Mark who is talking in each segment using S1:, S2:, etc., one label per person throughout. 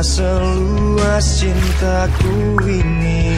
S1: Seluas cintaku ini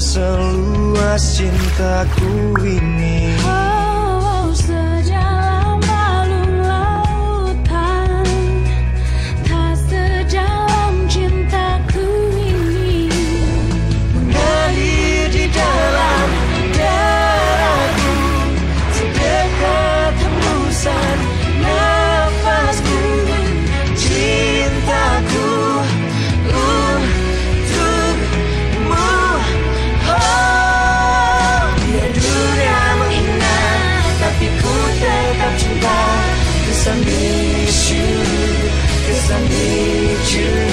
S2: seluas cintaku ini
S1: you.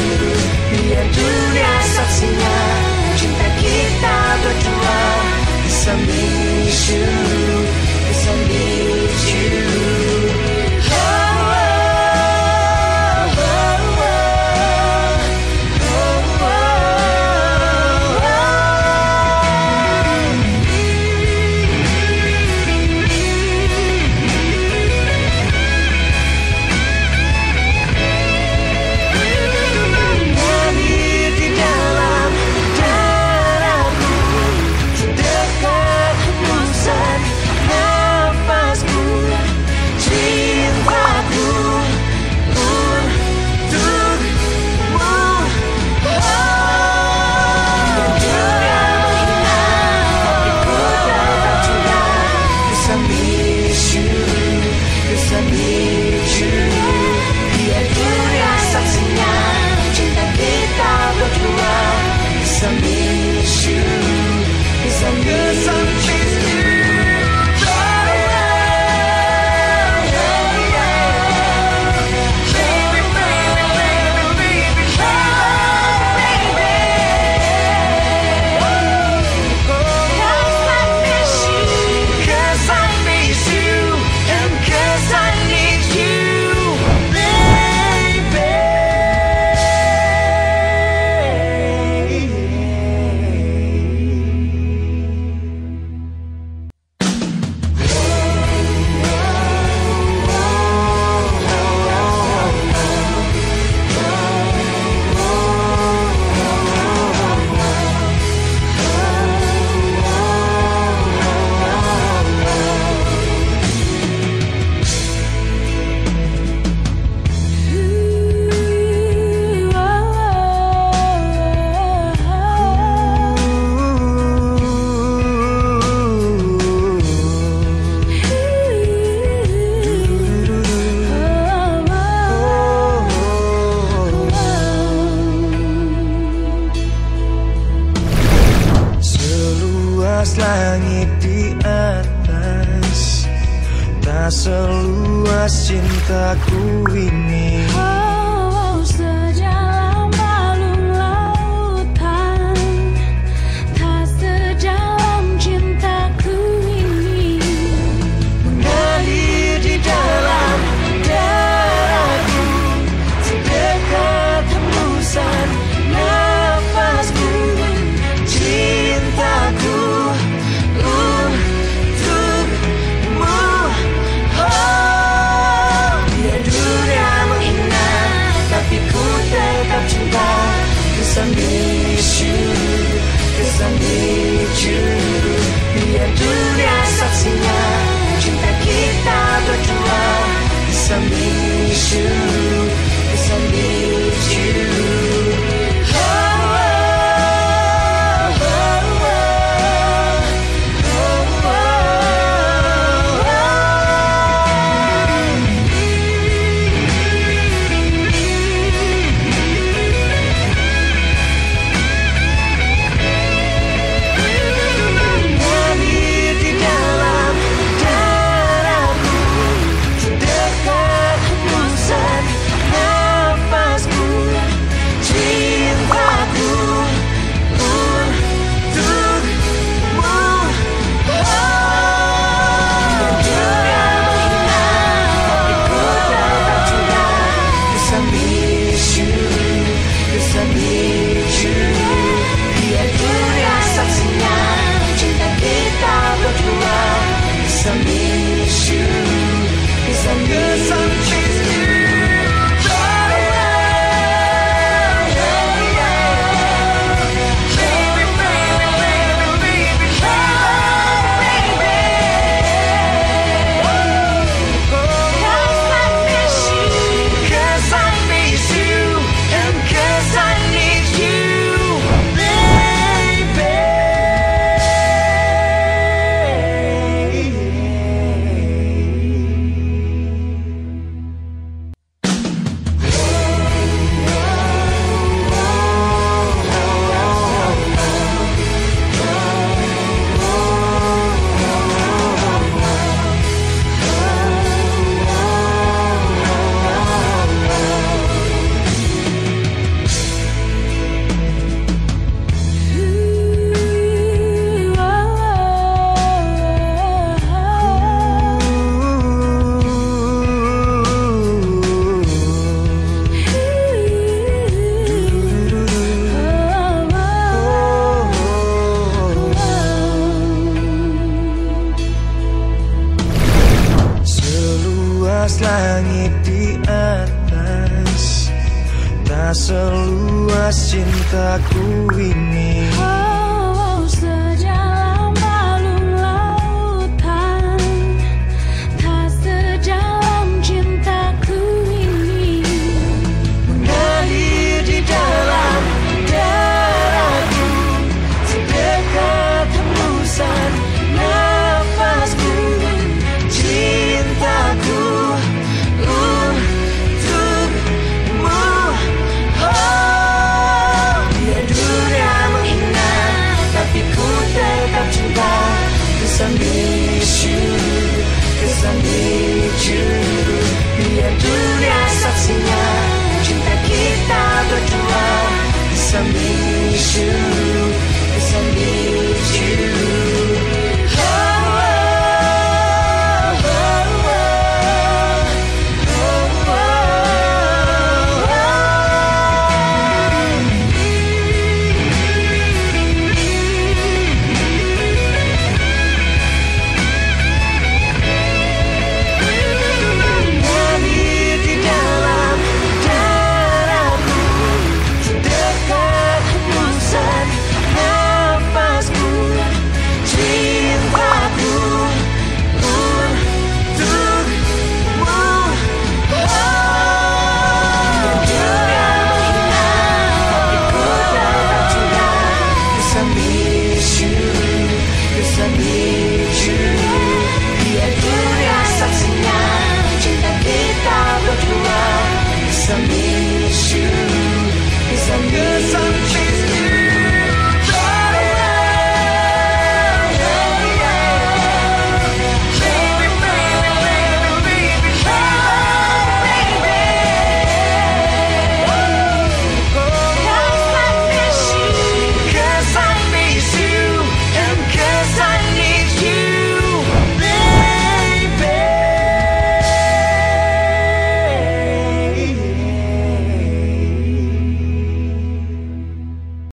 S1: seluas cintaku ini. Seluas cintaku ini